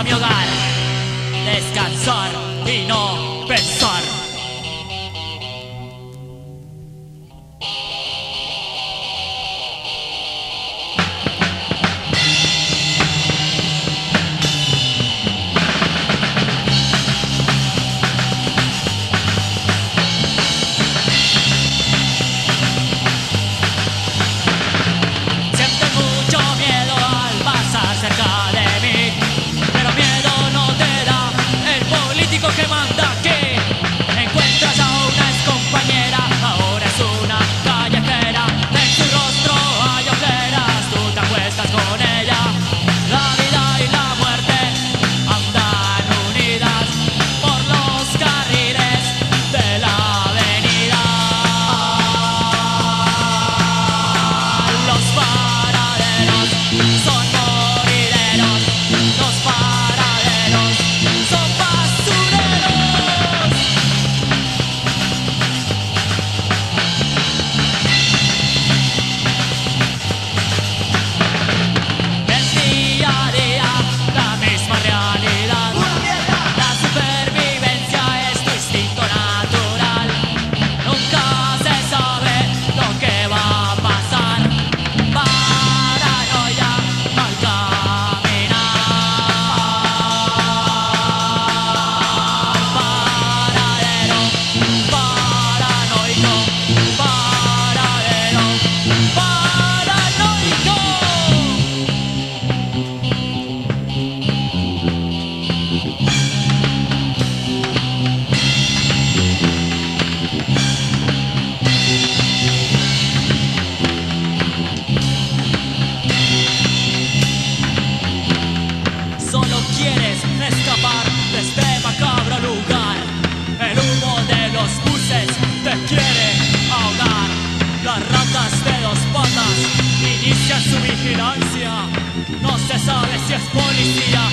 a mi hogar, descansar y no. quieres escapar de este macabro lugar. El humo de los buses te quiere ahogar. Las ratas de dos patas inician su vigilancia. No se sabe si es policía